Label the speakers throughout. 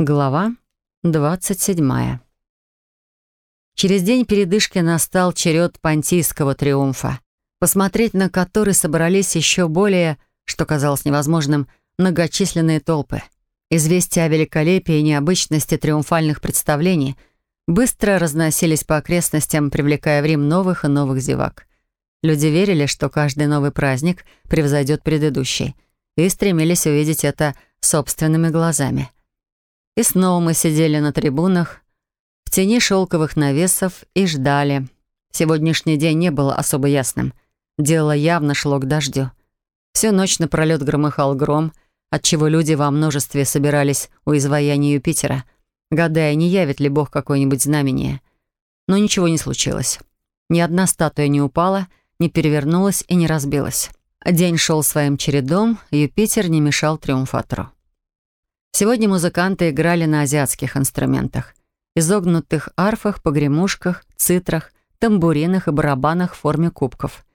Speaker 1: Глава 27. Через день передышки настал черед понтийского триумфа, посмотреть на который собрались еще более, что казалось невозможным, многочисленные толпы. Известия о великолепии и необычности триумфальных представлений быстро разносились по окрестностям, привлекая в Рим новых и новых зевак. Люди верили, что каждый новый праздник превзойдет предыдущий, и стремились увидеть это собственными глазами — и снова мы сидели на трибунах, в тени шелковых навесов и ждали. Сегодняшний день не был особо ясным. Дело явно шло к дождю. Всю ночь напролет громыхал гром, отчего люди во множестве собирались у изваяния Юпитера, гадая, не явит ли Бог какое-нибудь знамение. Но ничего не случилось. Ни одна статуя не упала, не перевернулась и не разбилась. День шел своим чередом, Юпитер не мешал триумфатору. Сегодня музыканты играли на азиатских инструментах. Изогнутых арфах, погремушках, цитрах, тамбуринах и барабанах в форме кубков.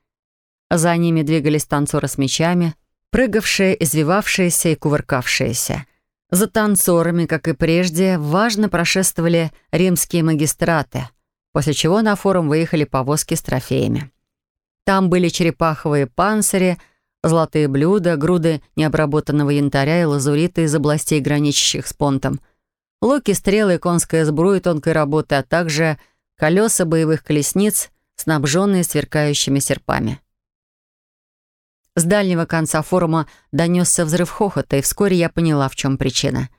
Speaker 1: За ними двигались танцоры с мечами, прыгавшие, извивавшиеся и кувыркавшиеся. За танцорами, как и прежде, важно прошествовали римские магистраты, после чего на форум выехали повозки с трофеями. Там были черепаховые панцири — Золотые блюда, груды необработанного янтаря и лазурита из областей, граничащих с понтом. Луки, стрелы, конская сбруя тонкой работы, а также колеса боевых колесниц, снабженные сверкающими серпами. С дальнего конца форума донесся взрыв хохота, и вскоре я поняла, в чем причина.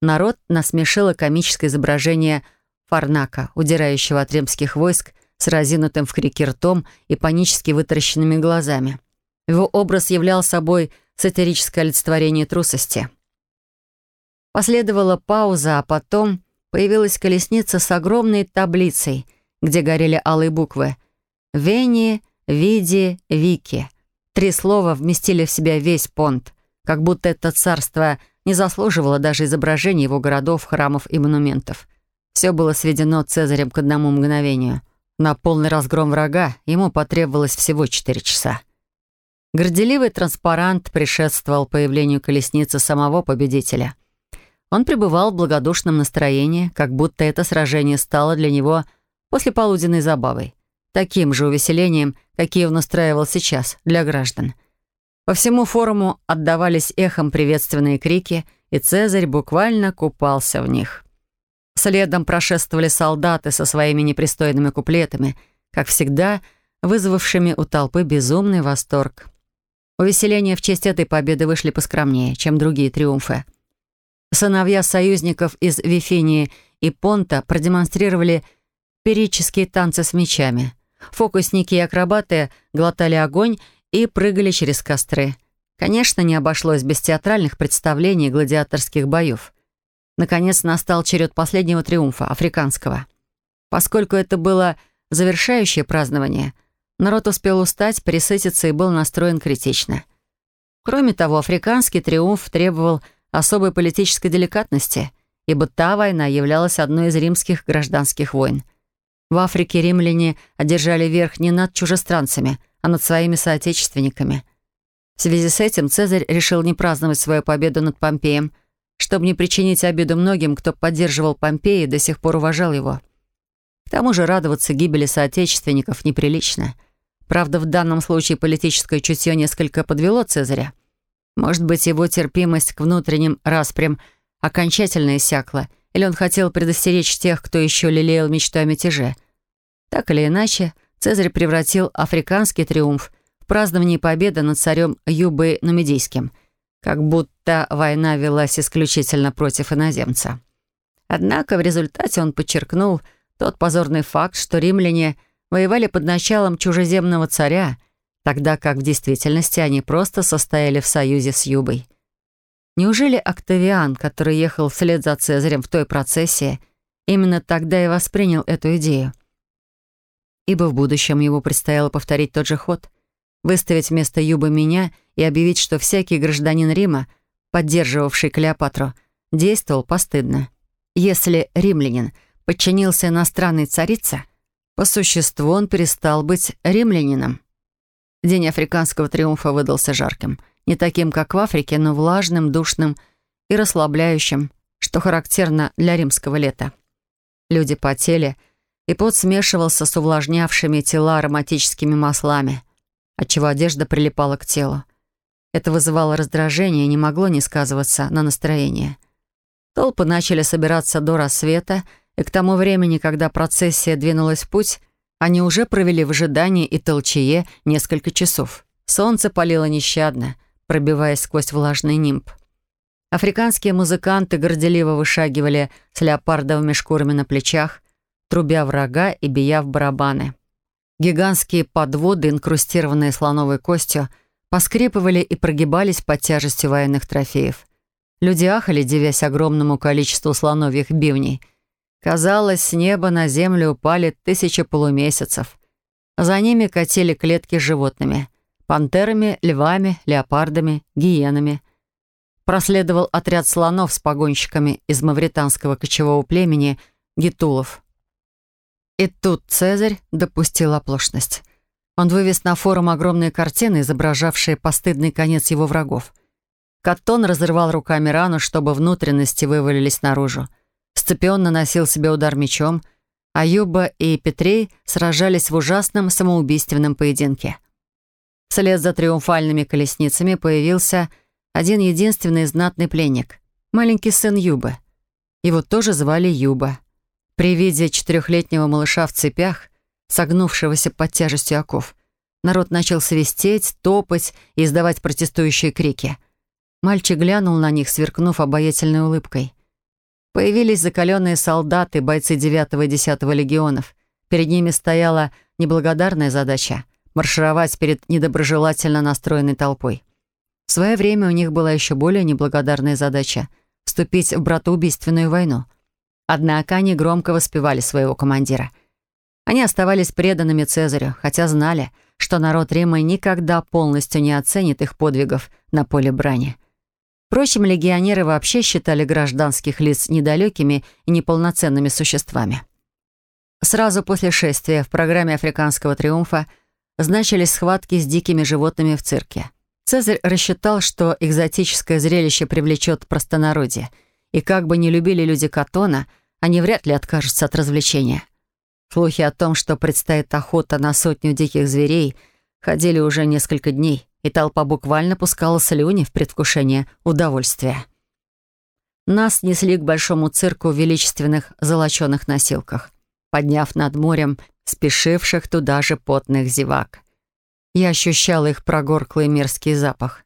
Speaker 1: Народ насмешило комическое изображение Фарнака, удирающего от римских войск с разинутым в крике ртом и панически вытаращенными глазами. Его образ являл собой сатирическое олицетворение трусости. Последовала пауза, а потом появилась колесница с огромной таблицей, где горели алые буквы «Вени», «Види», «Вики». Три слова вместили в себя весь понт, как будто это царство не заслуживало даже изображений его городов, храмов и монументов. Все было сведено Цезарем к одному мгновению. На полный разгром врага ему потребовалось всего четыре часа. Горделивый транспарант предшествовал появлению колесницы самого победителя. Он пребывал в благодушном настроении, как будто это сражение стало для него после полуденной забавой. Таким же увеселением, какие он устраивал сейчас для граждан. По всему форуму отдавались эхом приветственные крики, и Цезарь буквально купался в них. Следом прошествовали солдаты со своими непристойными куплетами, как всегда, вызвавшими у толпы безумный восторг. Увеселения в честь этой победы вышли поскромнее, чем другие триумфы. Сыновья союзников из Вифинии и Понта продемонстрировали перические танцы с мечами. Фокусники и акробаты глотали огонь и прыгали через костры. Конечно, не обошлось без театральных представлений и гладиаторских боев. Наконец настал черед последнего триумфа, африканского. Поскольку это было завершающее празднование – Народ успел устать, присытиться и был настроен критично. Кроме того, африканский триумф требовал особой политической деликатности, ибо та война являлась одной из римских гражданских войн. В Африке римляне одержали верх не над чужестранцами, а над своими соотечественниками. В связи с этим Цезарь решил не праздновать свою победу над Помпеем, чтобы не причинить обиду многим, кто поддерживал Помпея и до сих пор уважал его. К тому же радоваться гибели соотечественников неприлично — Правда, в данном случае политическое чутье несколько подвело Цезаря. Может быть, его терпимость к внутренним распрям окончательно иссякла, или он хотел предостеречь тех, кто еще лелеял мечту о мятеже. Так или иначе, Цезарь превратил африканский триумф в празднование победы над царем Юбы Нумидийским, как будто война велась исключительно против иноземца. Однако в результате он подчеркнул тот позорный факт, что римляне — воевали под началом чужеземного царя, тогда как в действительности они просто состояли в союзе с Юбой. Неужели Октавиан, который ехал вслед за Цезарем в той процессии, именно тогда и воспринял эту идею? Ибо в будущем ему предстояло повторить тот же ход, выставить вместо Юбы меня и объявить, что всякий гражданин Рима, поддерживавший Клеопатру, действовал постыдно. Если римлянин подчинился иностранной царице — по существу он перестал быть римлянином. День африканского триумфа выдался жарким. Не таким, как в Африке, но влажным, душным и расслабляющим, что характерно для римского лета. Люди потели, и пот смешивался с увлажнявшими тела ароматическими маслами, отчего одежда прилипала к телу. Это вызывало раздражение и не могло не сказываться на настроении. Толпы начали собираться до рассвета, и к тому времени, когда процессия двинулась в путь, они уже провели в ожидании и толчее несколько часов. Солнце палило нещадно, пробиваясь сквозь влажный нимб. Африканские музыканты горделиво вышагивали с леопардовыми шкурами на плечах, трубя врага и бия в барабаны. Гигантские подводы, инкрустированные слоновой костью, поскрипывали и прогибались под тяжестью военных трофеев. Люди ахали, девясь огромному количеству слоновьих бивней — Казалось, с неба на землю упали тысячи полумесяцев. За ними катили клетки с животными. Пантерами, львами, леопардами, гиенами. Проследовал отряд слонов с погонщиками из мавританского кочевого племени гитулов. И тут Цезарь допустил оплошность. Он вывез на форум огромные картины, изображавшие постыдный конец его врагов. Каттон разрывал руками рану, чтобы внутренности вывалились наружу. Сципион наносил себе удар мечом, а Юба и Петрей сражались в ужасном самоубийственном поединке. Вслед за триумфальными колесницами появился один единственный знатный пленник — маленький сын Юбы. Его тоже звали Юба. При виде четырехлетнего малыша в цепях, согнувшегося под тяжестью оков, народ начал свистеть, топать и издавать протестующие крики. Мальчик глянул на них, сверкнув обаятельной улыбкой. Появились закаленные солдаты, бойцы 9 и 10 легионов. Перед ними стояла неблагодарная задача — маршировать перед недоброжелательно настроенной толпой. В свое время у них была еще более неблагодарная задача — вступить в братоубийственную войну. Однако они громко воспевали своего командира. Они оставались преданными Цезарю, хотя знали, что народ Рима никогда полностью не оценит их подвигов на поле брани — Впрочем, легионеры вообще считали гражданских лиц недалекими и неполноценными существами. Сразу после шествия в программе «Африканского триумфа» значились схватки с дикими животными в цирке. Цезарь рассчитал, что экзотическое зрелище привлечет простонародье, и как бы не любили люди Катона, они вряд ли откажутся от развлечения. Слухи о том, что предстоит охота на сотню диких зверей – Ходили уже несколько дней, и толпа буквально пускала слюни в предвкушение удовольствия. Нас несли к большому цирку в величественных золоченых носилках, подняв над морем спешивших туда же потных зевак. Я ощущала их прогорклый мерзкий запах.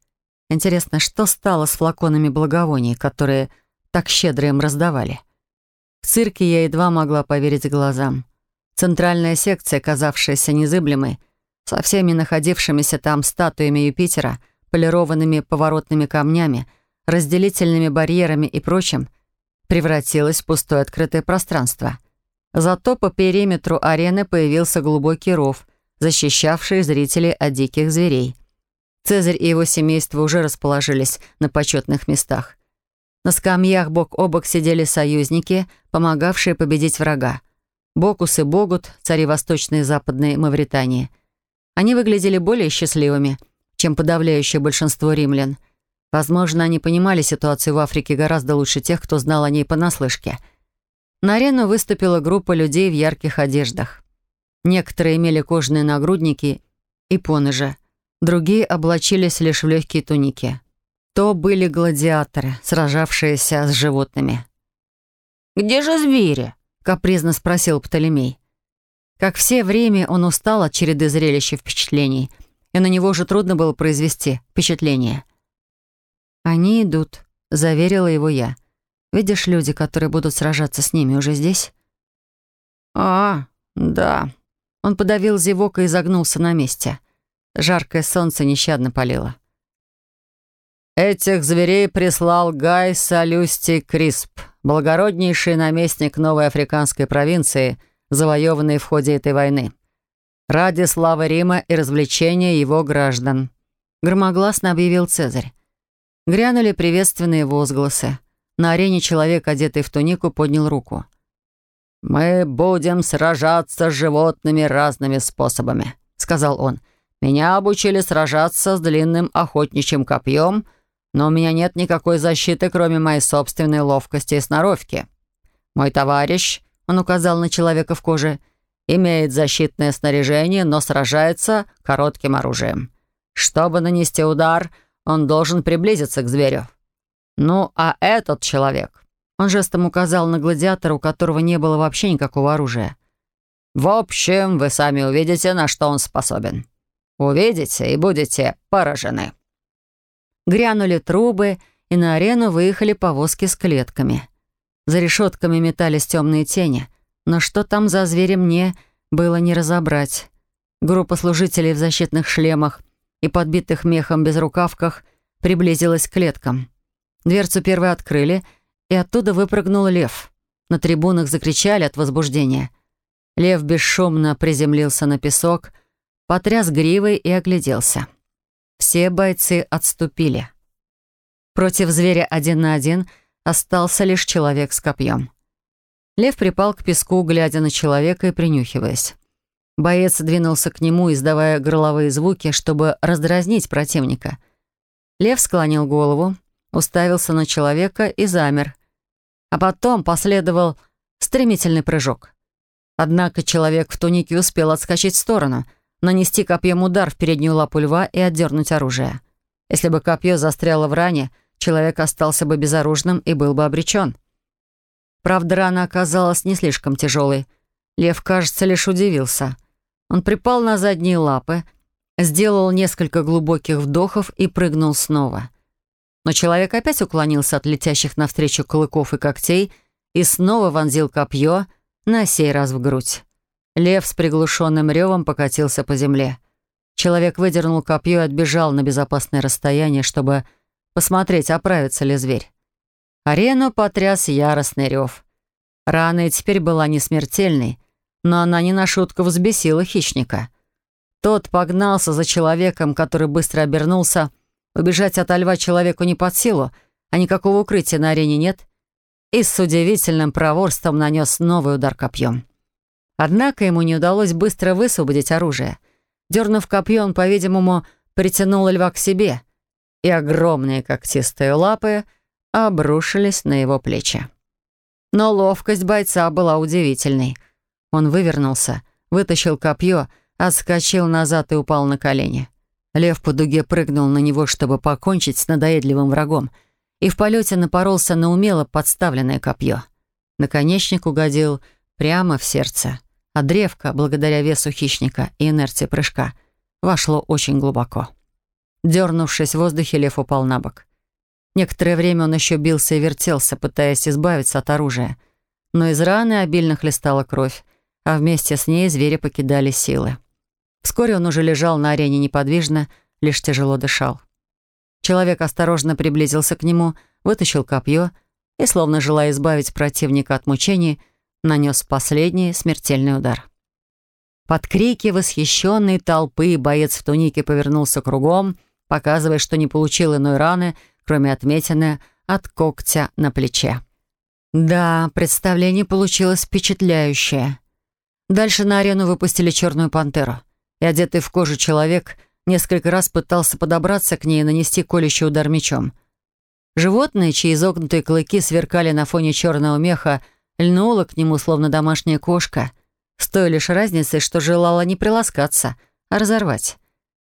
Speaker 1: Интересно, что стало с флаконами благовоний, которые так щедро им раздавали? В цирке я едва могла поверить глазам. Центральная секция, казавшаяся незыблемой, со всеми находившимися там статуями Юпитера, полированными поворотными камнями, разделительными барьерами и прочим, превратилось в пустое открытое пространство. Зато по периметру арены появился глубокий ров, защищавший зрителей от диких зверей. Цезарь и его семейство уже расположились на почетных местах. На скамьях бок о бок сидели союзники, помогавшие победить врага. Бокус и Богут, цари Восточной и Западной Мавритании — они выглядели более счастливыми, чем подавляющее большинство римлян. Возможно, они понимали ситуацию в Африке гораздо лучше тех, кто знал о ней понаслышке. На арену выступила группа людей в ярких одеждах. Некоторые имели кожаные нагрудники и поножи, другие облачились лишь в легкие туники. То были гладиаторы, сражавшиеся с животными.
Speaker 2: «Где же звери?»
Speaker 1: — капризно спросил Птолемей. Как все время, он устал от череды зрелищ и впечатлений, и на него уже трудно было произвести впечатление. «Они идут», — заверила его я. «Видишь, люди, которые будут сражаться с ними, уже здесь?»
Speaker 2: «А, да».
Speaker 1: Он подавил зевок и изогнулся на месте. Жаркое солнце нещадно палило.
Speaker 2: «Этих зверей прислал Гай Салюсти Крисп, благороднейший наместник новой африканской провинции — завоеванные в ходе этой войны, ради славы Рима и развлечения его граждан», — громогласно объявил Цезарь. Грянули приветственные возгласы. На арене человек, одетый в тунику, поднял руку. «Мы будем сражаться с животными разными способами», — сказал он. «Меня обучили сражаться с длинным охотничьим копьем, но у меня нет никакой защиты, кроме моей собственной ловкости и сноровки. Мой товарищ он указал на человека в коже, имеет защитное снаряжение, но сражается коротким оружием. Чтобы нанести удар, он должен приблизиться к зверю. Ну, а этот человек... Он жестом указал на гладиатора, у которого не было вообще никакого оружия. «В общем, вы сами увидите, на что он способен. Увидите и будете поражены».
Speaker 1: Грянули трубы, и на арену выехали повозки с клетками. За решетками метались темные тени, но что там за звери мне было не разобрать. Группа служителей в защитных шлемах и подбитых мехом безрукавках приблизилась к клеткам. Дверцу первой открыли, и оттуда выпрыгнул лев. На трибунах закричали от возбуждения. Лев бесшумно приземлился на песок, потряс гривой и огляделся. Все бойцы отступили. Против зверя один на один — остался лишь человек с копьем. Лев припал к песку, глядя на человека и принюхиваясь. Боец двинулся к нему, издавая горловые звуки, чтобы раздразнить противника. Лев склонил голову, уставился на человека и замер. А потом последовал стремительный прыжок. Однако человек в тунике успел отскочить в сторону, нанести копьем удар в переднюю лапу льва и отдернуть оружие. Если бы копье застряло в ране, человек остался бы безоружным и был бы обречен. Правда, рана оказалась не слишком тяжелой. Лев, кажется, лишь удивился. Он припал на задние лапы, сделал несколько глубоких вдохов и прыгнул снова. Но человек опять уклонился от летящих навстречу клыков и когтей и снова вонзил копье, на сей раз в грудь. Лев с приглушенным ревом покатился по земле. Человек выдернул копье и отбежал на безопасное расстояние, чтобы посмотреть, оправится ли зверь. Арену потряс яростный рев. Рана и теперь была не смертельной, но она не на шутку взбесила хищника. Тот погнался за человеком, который быстро обернулся. Убежать от льва человеку не под силу, а никакого укрытия на арене нет. И с удивительным проворством нанес новый удар копьем. Однако ему не удалось быстро высвободить оружие. Дернув копье, он, по-видимому, притянул льва к себе — и огромные когтистые лапы обрушились на его плечи. Но ловкость бойца была удивительной. Он вывернулся, вытащил копье, отскочил назад и упал на колени. Лев по дуге прыгнул на него, чтобы покончить с надоедливым врагом, и в полете напоролся на умело подставленное копье. Наконечник угодил прямо в сердце, а древко, благодаря весу хищника и инерции прыжка, вошло очень глубоко. Дернувшись в воздухе, лев упал на бок. Некоторое время он еще бился и вертелся, пытаясь избавиться от оружия. Но из раны обильно хлестала кровь, а вместе с ней звери покидали силы. Вскоре он уже лежал на арене неподвижно, лишь тяжело дышал. Человек осторожно приблизился к нему, вытащил копье и, словно желая избавить противника от мучений, нанес последний смертельный удар. Под крики восхищенной толпы боец в тунике повернулся кругом — показывая, что не получил иной раны, кроме отметины от когтя на плече. Да, представление получилось впечатляющее. Дальше на арену выпустили черную пантеру, и одетый в кожу человек несколько раз пытался подобраться к ней и нанести колющий удар мечом. Животное, чьи изогнутые клыки сверкали на фоне черного меха, льнуло к нему, словно домашняя кошка, с той лишь разницей, что желала не приласкаться, а разорвать.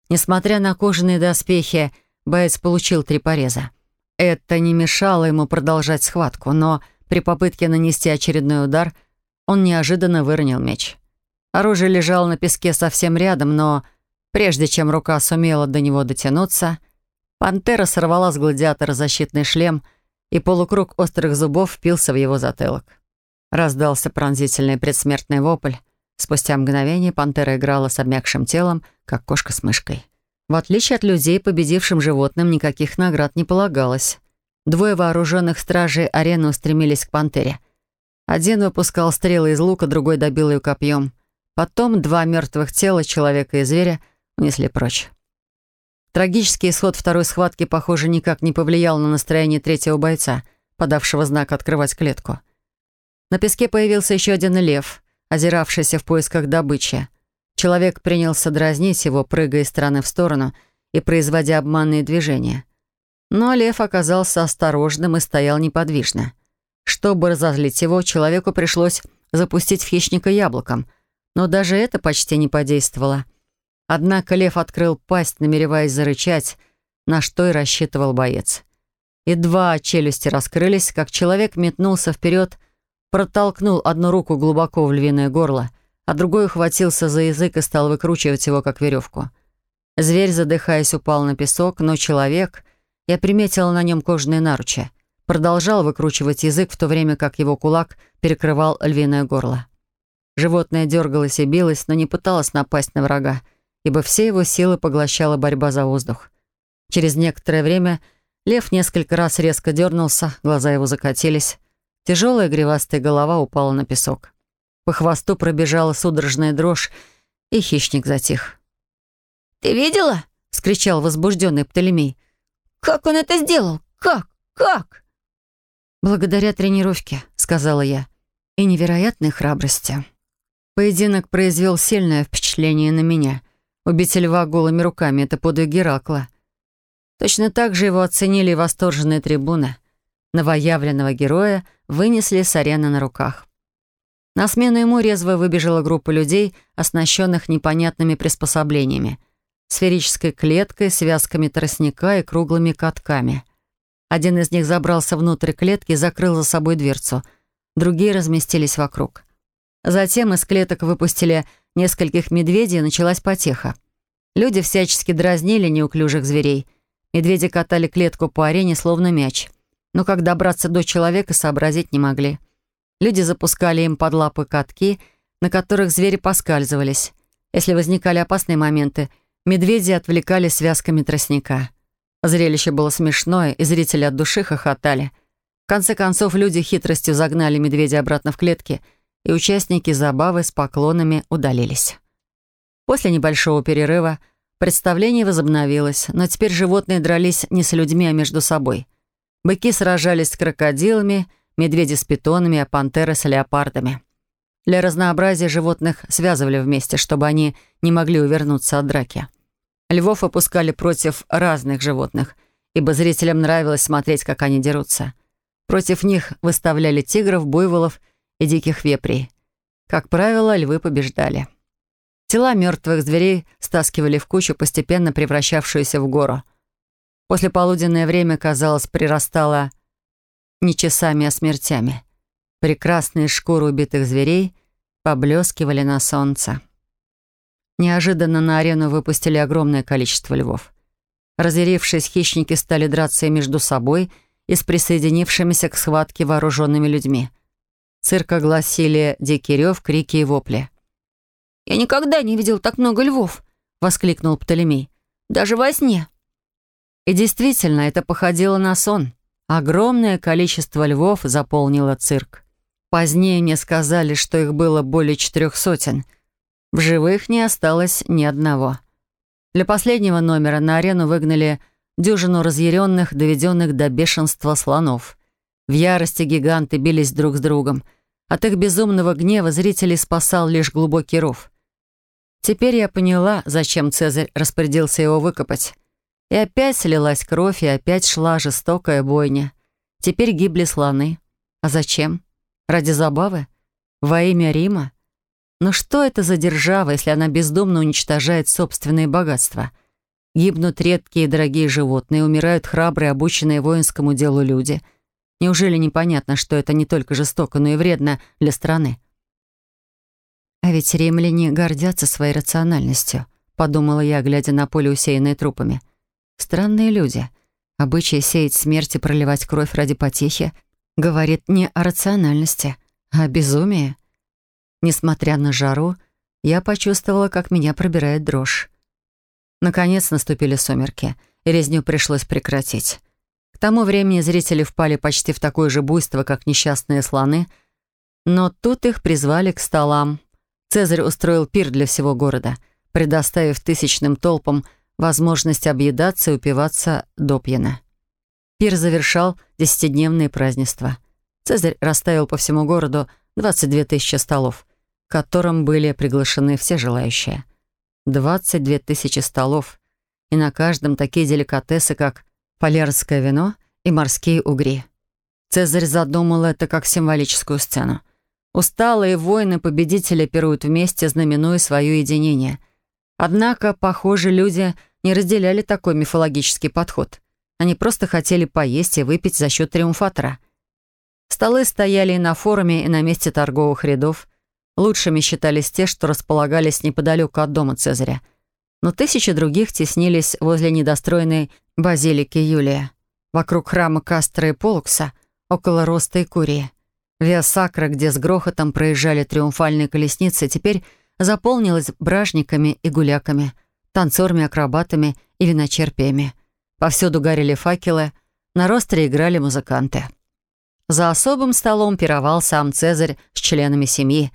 Speaker 1: Несмотря на кожаные доспехи, боец получил три пореза. Это не мешало ему продолжать схватку, но при попытке нанести очередной удар он неожиданно выронил меч. Оружие лежало на песке совсем рядом, но прежде чем рука сумела до него дотянуться, пантера сорвала с гладиатора защитный шлем, и полукруг острых зубов впился в его затылок. Раздался пронзительный предсмертный вопль, Спустя мгновение пантера играла с обмякшим телом, как кошка с мышкой. В отличие от людей, победившим животным никаких наград не полагалось. Двое вооруженных стражей арены устремились к пантере. Один выпускал стрелы из лука, другой добил ее копьем. Потом два мертвых тела, человека и зверя, унесли прочь. Трагический исход второй схватки, похоже, никак не повлиял на настроение третьего бойца, подавшего знак «открывать клетку». На песке появился еще один лев — озиравшийся в поисках добычи. Человек принялся дразнить его, прыгая из стороны в сторону и производя обманные движения. Но лев оказался осторожным и стоял неподвижно. Чтобы разозлить его, человеку пришлось запустить в хищника яблоком, но даже это почти не подействовало. Однако лев открыл пасть, намереваясь зарычать, на что и рассчитывал боец. Едва челюсти раскрылись, как человек метнулся вперед протолкнул одну руку глубоко в львиное горло, а другой ухватился за язык и стал выкручивать его, как веревку. Зверь, задыхаясь, упал на песок, но человек, я приметила на нем кожаные наручи, продолжал выкручивать язык, в то время как его кулак перекрывал львиное горло. Животное дергалось и билось, но не пыталось напасть на врага, ибо все его силы поглощала борьба за воздух. Через некоторое время лев несколько раз резко дернулся, глаза его закатились, Тяжелая гривастая голова упала на песок. По хвосту пробежала судорожная дрожь, и хищник затих.
Speaker 3: «Ты видела?» — скричал возбужденный Птолемей. «Как он это сделал? Как? Как?»
Speaker 1: «Благодаря тренировке», — сказала я, — «и невероятной храбрости». Поединок произвел сильное впечатление на меня. Убить льва голыми руками — это подвиг Геракла. Точно так же его оценили и восторженные трибуны — новоявленного героя вынесли с арены на руках. На смену ему резво выбежала группа людей, оснащенных непонятными приспособлениями. Сферической клеткой, связками тростника и круглыми катками. Один из них забрался внутрь клетки и закрыл за собой дверцу. Другие разместились вокруг. Затем из клеток выпустили нескольких медведей, и началась потеха. Люди всячески дразнили неуклюжих зверей. Медведи катали клетку по арене, словно мяч но как добраться до человека, сообразить не могли. Люди запускали им под лапы катки, на которых звери поскальзывались. Если возникали опасные моменты, медведи отвлекали связками тростника. Зрелище было смешное, и зрители от души хохотали. В конце концов, люди хитростью загнали медведя обратно в клетки, и участники забавы с поклонами удалились. После небольшого перерыва представление возобновилось, но теперь животные дрались не с людьми, а между собой — Быки сражались с крокодилами, медведи с питонами, а пантеры с леопардами. Для разнообразия животных связывали вместе, чтобы они не могли увернуться от драки. Львов опускали против разных животных, ибо зрителям нравилось смотреть, как они дерутся. Против них выставляли тигров, буйволов и диких вепрей. Как правило, львы побеждали. Тела мертвых зверей стаскивали в кучу, постепенно превращавшуюся в гору — После полуденное время, казалось, прирастало не часами, а смертями. Прекрасные шкуры убитых зверей поблескивали на солнце. Неожиданно на арену выпустили огромное количество львов. Разъярившись, хищники стали драться между собой, и с присоединившимися к схватке вооруженными людьми. Цирк огласили дикий рев, крики и вопли.
Speaker 3: «Я никогда не видел так много львов!» — воскликнул Птолемей. «Даже во сне!»
Speaker 1: И действительно, это походило на сон. Огромное количество львов заполнило цирк. Позднее мне сказали, что их было более четырех сотен. В живых не осталось ни одного. Для последнего номера на арену выгнали дюжину разъяренных, доведенных до бешенства слонов. В ярости гиганты бились друг с другом. От их безумного гнева зрителей спасал лишь глубокий ров. Теперь я поняла, зачем Цезарь распорядился его выкопать. И опять слилась кровь, и опять шла жестокая бойня. Теперь гибли слоны. А зачем? Ради забавы? Во имя Рима? Но что это за держава, если она бездумно уничтожает собственные богатства? Гибнут редкие и дорогие животные, умирают храбрые, обученные воинскому делу люди. Неужели непонятно, что это не только жестоко, но и вредно для страны? «А ведь римляне гордятся своей рациональностью», — подумала я, глядя на поле, усеянное трупами. Странные люди. Обычай сеять смерть и проливать кровь ради потехи говорит не о рациональности, а о безумии. Несмотря на жару, я почувствовала, как меня пробирает дрожь. Наконец наступили сумерки, и резню пришлось прекратить. К тому времени зрители впали почти в такое же буйство, как несчастные слоны, но тут их призвали к столам. Цезарь устроил пир для всего города, предоставив тысячным толпам возможность объедаться и упиваться допьяно. Пир завершал десятидневные празднества. Цезарь расставил по всему городу 22 тысячи столов, к которым были приглашены все желающие. 22 тысячи столов, и на каждом такие деликатесы, как полярское вино и морские угри. Цезарь задумал это как символическую сцену. Усталые воины победители пируют вместе, знаменуя свое единение — Однако, похоже, люди не разделяли такой мифологический подход. Они просто хотели поесть и выпить за счет триумфатора. Столы стояли и на форуме, и на месте торговых рядов. Лучшими считались те, что располагались неподалеку от дома Цезаря. Но тысячи других теснились возле недостроенной базилики Юлия, вокруг храма Кастро и Полукса, около Роста и Курии. Виа Сакра, где с грохотом проезжали триумфальные колесницы, теперь заполнилась бражниками и гуляками, танцорами-акробатами и виночерпиями. Повсюду горели факелы, на ростре играли музыканты. За особым столом пировал сам Цезарь с членами семьи,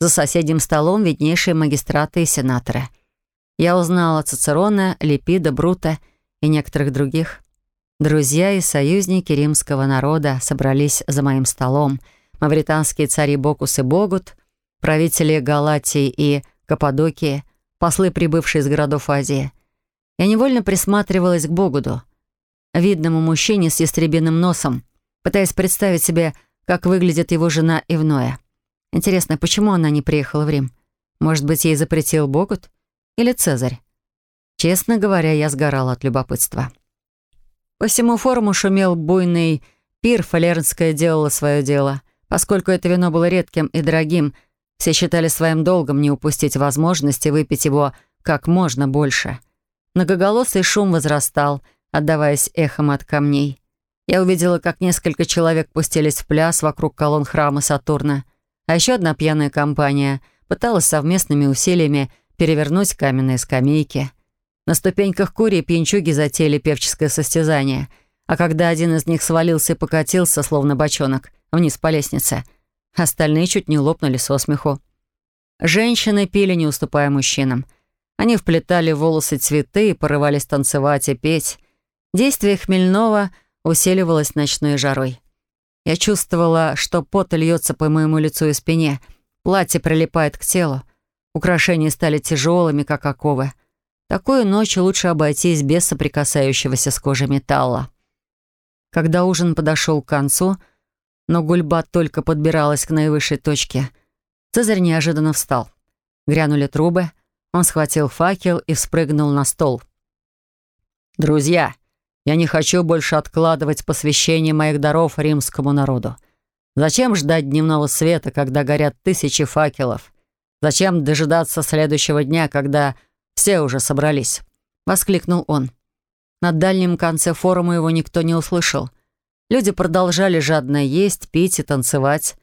Speaker 1: за соседним столом виднейшие магистраты и сенаторы. Я узнала Цицерона, Липида, Брута и некоторых других. Друзья и союзники римского народа собрались за моим столом. Мавританские цари Бокус и Богут — правители Галатии и Каппадокии, послы, прибывшие из городов Азии. Я невольно присматривалась к Богоду, видному мужчине с ястребиным носом, пытаясь представить себе, как выглядит его жена Ивноя. Интересно, почему она не приехала в Рим? Может быть, ей запретил Богут? Или Цезарь? Честно говоря, я сгорала от любопытства. По всему форуму шумел буйный пир, фалернская делала свое дело. Поскольку это вино было редким и дорогим, все считали своим долгом не упустить возможности выпить его как можно больше. Многоголосый шум возрастал, отдаваясь эхом от камней. Я увидела, как несколько человек пустились в пляс вокруг колонн храма Сатурна. А еще одна пьяная компания пыталась совместными усилиями перевернуть каменные скамейки. На ступеньках кури пьянчуги затеяли певческое состязание, а когда один из них свалился и покатился, словно бочонок, вниз по лестнице — Остальные чуть не лопнули со смеху. Женщины пили, не уступая мужчинам. Они вплетали в волосы цветы и порывались танцевать и петь. Действие хмельного усиливалось ночной жарой. Я чувствовала, что пот льется по моему лицу и спине, платье прилипает к телу. Украшения стали тяжелыми, как оковы. Такую ночь лучше обойтись без соприкасающегося с кожей металла. Когда ужин подошел к концу — но гульба только подбиралась к наивысшей точке. Цезарь неожиданно встал. Грянули трубы, он схватил факел и спрыгнул на стол. «Друзья, я не хочу больше откладывать посвящение моих даров римскому народу. Зачем ждать дневного света, когда горят тысячи факелов? Зачем дожидаться следующего дня, когда все уже собрались?» — воскликнул он. На дальнем конце форума его никто не услышал — Люди продолжали жадно есть, пить и танцевать.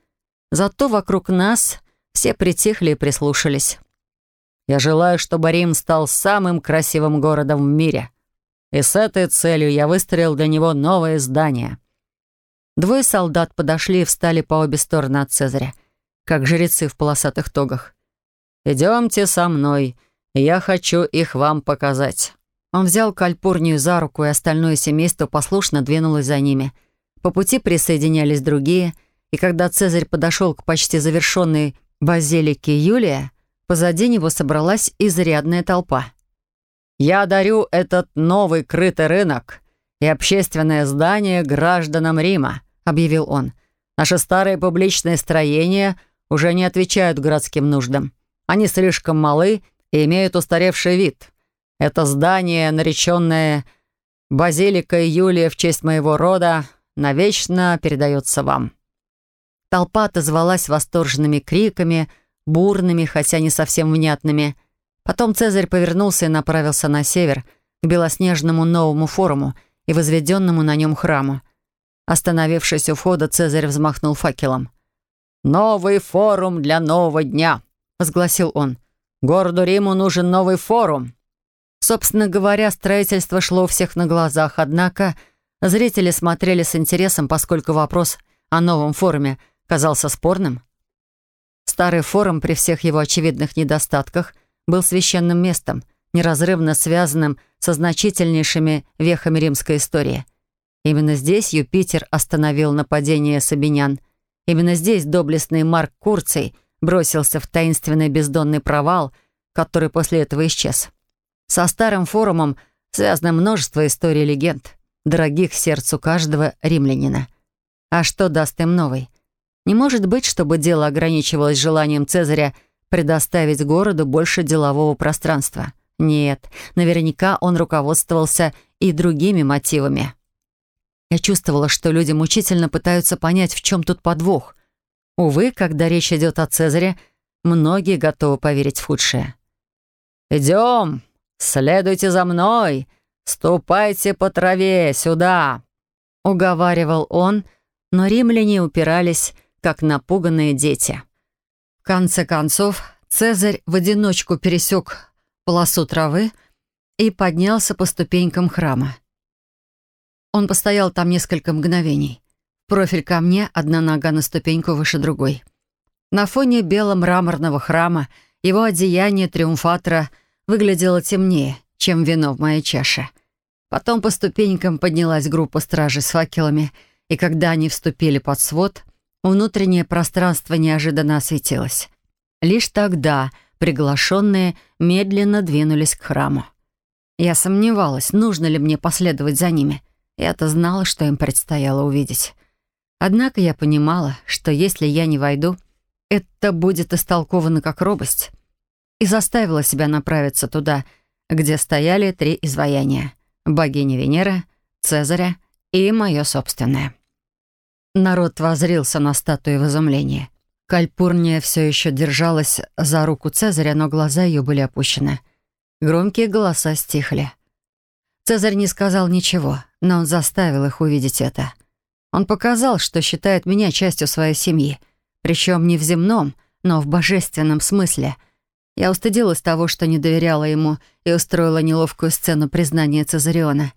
Speaker 1: Зато вокруг нас все притихли и прислушались. Я желаю, чтобы Рим стал самым красивым городом в мире. И с этой целью я выстроил для него новое здание. Двое солдат подошли и встали по обе стороны от Цезаря, как жрецы в полосатых тогах. «Идемте со мной, я хочу их вам показать». Он взял Кальпурнию за руку, и остальное семейство послушно двинулось за ними — по пути присоединялись другие, и когда Цезарь подошел к почти завершенной базилике Юлия, позади него собралась изрядная толпа. «Я дарю этот новый крытый рынок и общественное здание гражданам Рима», — объявил он. «Наши старые публичные строения уже не отвечают городским нуждам. Они слишком малы и имеют устаревший вид. Это здание, нареченное базиликой Юлия в честь моего рода, навечно передается вам». Толпа отозвалась восторженными криками, бурными, хотя не совсем внятными. Потом Цезарь повернулся и направился на север, к белоснежному новому форуму и возведенному на нем храму. Остановившись у входа, Цезарь взмахнул факелом. «Новый форум для нового дня!» — возгласил он. «Городу Риму нужен новый форум!» Собственно говоря, строительство шло у всех на глазах, однако Зрители смотрели с интересом, поскольку вопрос о новом форуме казался спорным. Старый форум при всех его очевидных недостатках был священным местом, неразрывно связанным со значительнейшими вехами римской истории. Именно здесь Юпитер остановил нападение Сабинян. Именно здесь доблестный Марк Курций бросился в таинственный бездонный провал, который после этого исчез. Со старым форумом связано множество историй и легенд — дорогих сердцу каждого римлянина. А что даст им новый? Не может быть, чтобы дело ограничивалось желанием Цезаря предоставить городу больше делового пространства. Нет, наверняка он руководствовался и другими мотивами. Я чувствовала, что люди мучительно пытаются понять, в чем тут подвох. Увы, когда речь идет о Цезаре, многие готовы поверить в худшее.
Speaker 2: «Идем! Следуйте за мной!» «Ступайте по траве, сюда!» — уговаривал он, но римляне упирались, как напуганные дети.
Speaker 1: В конце концов, Цезарь в одиночку пересек полосу травы и поднялся по ступенькам храма. Он постоял там несколько мгновений. Профиль ко мне, одна нога на ступеньку выше другой. На фоне бело-мраморного храма его одеяние триумфатора выглядело темнее — чем вино в моей чаше. Потом по ступенькам поднялась группа стражей с факелами, и когда они вступили под свод, внутреннее пространство неожиданно осветилось. Лишь тогда приглашенные медленно двинулись к храму. Я сомневалась, нужно ли мне последовать за ними. Я-то знала, что им предстояло увидеть. Однако я понимала, что если я не войду, это будет истолковано как робость. И заставила себя направиться туда — где стояли три изваяния — богини Венеры, Цезаря и мое собственное. Народ возрился на статуи в изумлении. Кальпурния все еще держалась за руку Цезаря, но глаза ее были опущены. Громкие голоса стихли. Цезарь не сказал ничего, но он заставил их увидеть это. Он показал, что считает меня частью своей семьи, причем не в земном, но в божественном смысле — я устыдилась того, что не доверяла ему, и устроила неловкую сцену признания Цезариона.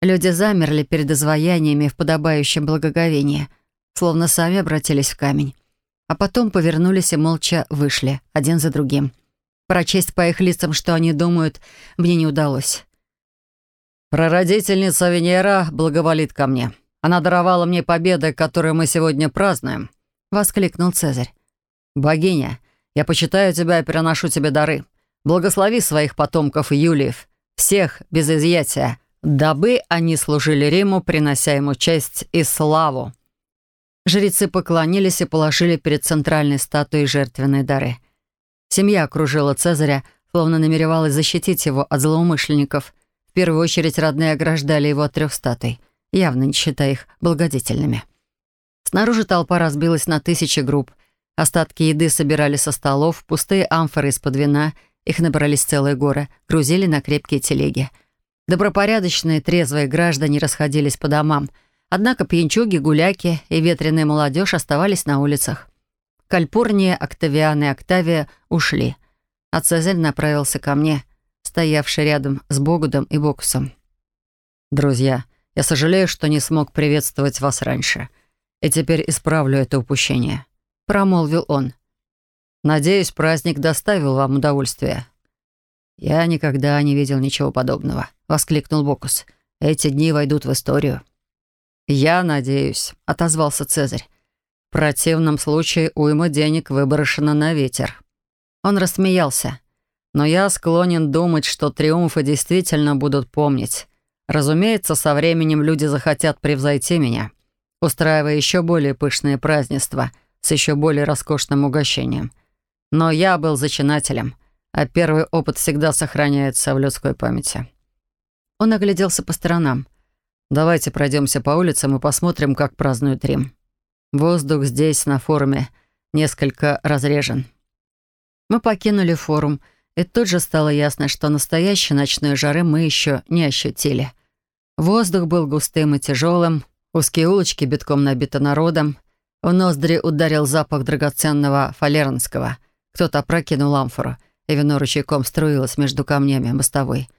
Speaker 1: Люди замерли перед изваяниями в подобающем благоговении, словно сами обратились в камень. А потом повернулись и молча вышли, один за другим. Прочесть по их лицам, что они думают, мне не удалось.
Speaker 2: «Прародительница Венера благоволит ко мне. Она даровала мне победы, которые мы сегодня празднуем», — воскликнул Цезарь. «Богиня, я почитаю тебя и приношу тебе дары. Благослови своих потомков и Юлиев, всех без изъятия, дабы они служили Риму, принося ему честь и славу».
Speaker 1: Жрецы поклонились и положили перед центральной статуей жертвенные дары. Семья окружила Цезаря, словно намеревалась защитить его от злоумышленников. В первую очередь родные ограждали его от трех статуй, явно не считая их благодетельными. Снаружи толпа разбилась на тысячи групп — Остатки еды собирали со столов, пустые амфоры из-под вина, их набрались целые горы, грузили на крепкие телеги. Добропорядочные, трезвые граждане расходились по домам. Однако пьянчуги, гуляки и ветреная молодежь оставались на улицах. Кальпурния, Октавиан и Октавия ушли. А Цезарь направился ко мне, стоявший рядом с Богудом и Бокусом.
Speaker 2: «Друзья, я сожалею, что не смог приветствовать вас раньше. И теперь исправлю это упущение. — промолвил он. «Надеюсь, праздник доставил вам удовольствие». «Я никогда не видел ничего подобного», — воскликнул Бокус. «Эти дни войдут в историю». «Я надеюсь», — отозвался Цезарь. «В противном случае уйма денег выброшена на ветер». Он рассмеялся. «Но я склонен думать, что триумфы действительно будут помнить. Разумеется, со временем люди захотят превзойти меня, устраивая еще более пышные празднества — с еще более роскошным угощением. Но я был зачинателем, а первый опыт всегда сохраняется в людской памяти.
Speaker 1: Он огляделся по сторонам.
Speaker 2: «Давайте пройдемся по улицам и посмотрим, как празднуют Рим. Воздух здесь, на форуме, несколько разрежен».
Speaker 1: Мы покинули форум, и тут же стало ясно, что настоящей ночной жары мы еще не ощутили. Воздух был густым и тяжелым, узкие улочки битком набиты народом, в ноздри ударил запах драгоценного фалернского. Кто-то опрокинул амфору, и вино ручейком струилось между камнями мостовой.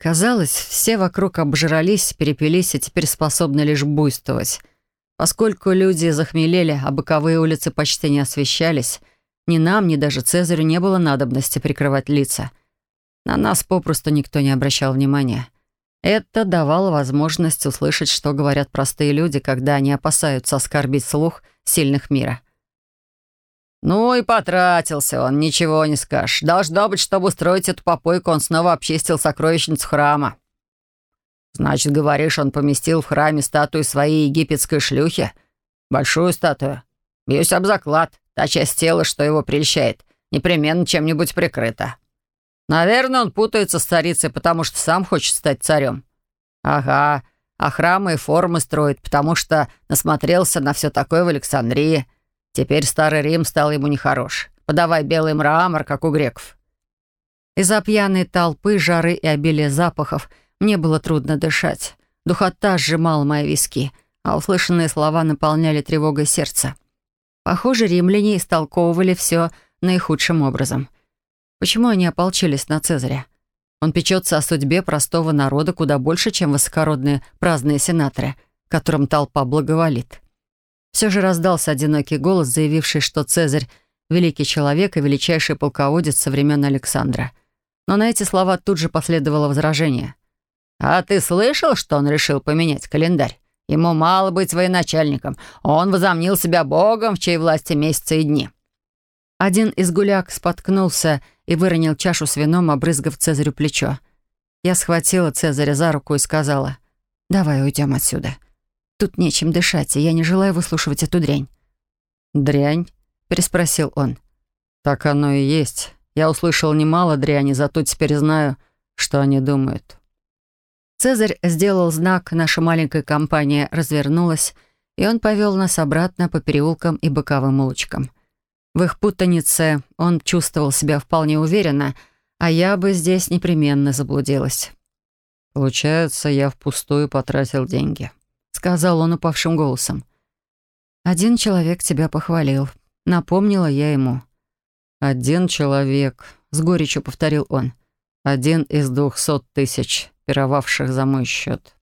Speaker 1: Казалось, все вокруг обжирались, перепились и теперь способны лишь буйствовать. Поскольку люди захмелели, а боковые улицы почти не освещались, ни нам, ни даже Цезарю не было надобности прикрывать лица. На нас попросту никто не обращал внимания. Это давало возможность услышать, что говорят простые люди, когда они опасаются оскорбить слух сильных мира.
Speaker 2: «Ну и потратился он, ничего не скажешь. Должно быть, чтобы устроить эту попойку, он снова обчистил сокровищницу храма». «Значит, говоришь, он поместил в храме статую своей египетской шлюхи? Большую статую? Бьюсь об заклад. Та часть тела, что его прельщает, непременно чем-нибудь прикрыта. Наверное, он путается с царицей, потому что сам хочет стать царем». «Ага, а храмы и формы строит, потому что насмотрелся на все такое в Александрии. Теперь старый Рим стал ему нехорош. Подавай белый мрамор, как у греков».
Speaker 1: Из-за пьяной толпы, жары и обилия запахов мне было трудно дышать. Духота сжимала мои виски, а услышанные слова наполняли тревогой сердца. Похоже, римляне истолковывали все наихудшим образом. Почему они ополчились на Цезаря? Он печется о судьбе простого народа куда больше, чем высокородные праздные сенаторы, которым толпа благоволит. Все же раздался одинокий голос, заявивший, что Цезарь — великий человек и величайший полководец со времен Александра. Но на эти слова тут же последовало возражение.
Speaker 2: «А ты слышал, что он решил поменять календарь? Ему мало быть военачальником. Он возомнил себя богом, в чьей власти месяцы и дни».
Speaker 1: Один из гуляк споткнулся и выронил чашу с вином, обрызгав Цезарю плечо. Я схватила Цезаря за руку и сказала, «Давай уйдем отсюда. Тут нечем дышать, и я не желаю выслушивать эту дрянь».
Speaker 2: «Дрянь?» — переспросил он. «Так оно и есть. Я услышал немало дряни, зато теперь знаю, что они думают».
Speaker 1: Цезарь сделал знак, наша маленькая компания развернулась, и он повел нас обратно по переулкам и боковым улочкам. В их путанице он чувствовал себя вполне уверенно, а я бы здесь непременно заблудилась.
Speaker 2: «Получается, я впустую потратил деньги», — сказал он упавшим голосом.
Speaker 1: «Один человек тебя похвалил», — напомнила я ему.
Speaker 2: «Один человек», — с горечью повторил он. «Один из двухсот тысяч, пировавших за мой счет».